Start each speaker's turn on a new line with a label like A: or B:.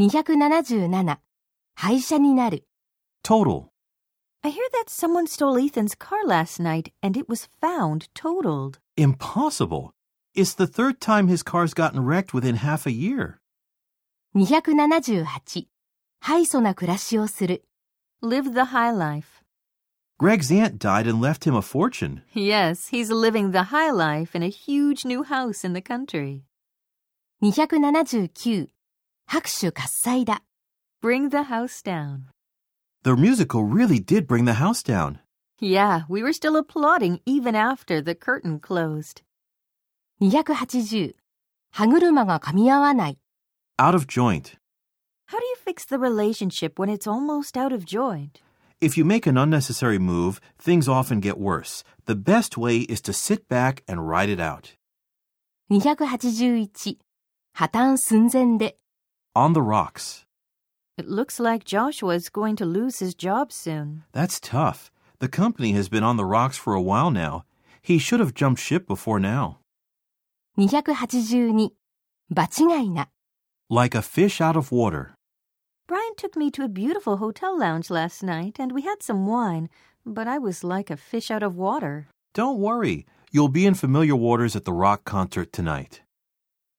A: 277廃車になる
B: Total.
C: I hear that someone stole Ethan's car last night and it was found totaled.
B: Impossible. It's the third time his car's gotten wrecked within half a year.
A: 278敗訴な暮らしをする
C: Live the high life.
B: Greg's aunt died and left him a fortune.
C: Yes, he's living the high life in a huge new house in the country.
A: 279 拍手喝采だ
C: Bring the house down.
B: The musical really did bring the house down.
C: Yeah, we were still applauding even after the curtain closed.
A: 280歯車が噛み合わない
B: Out of joint.
C: How do you fix the relationship when it's almost out of joint?
B: If you make an unnecessary move, things often get worse. The best way is to sit back and ride it out.
A: 281破綻寸前で
B: On the rocks.
C: It looks like Joshua is going to lose his job soon.
B: That's tough. The company has been on the rocks for a while now. He should have jumped ship before now.
A: 282場違いな
B: Like a fish out of water.
C: Brian took me to a beautiful hotel lounge last night and we had some wine, but I was like a fish out of water.
B: Don't worry. You'll be in familiar waters at the rock concert tonight.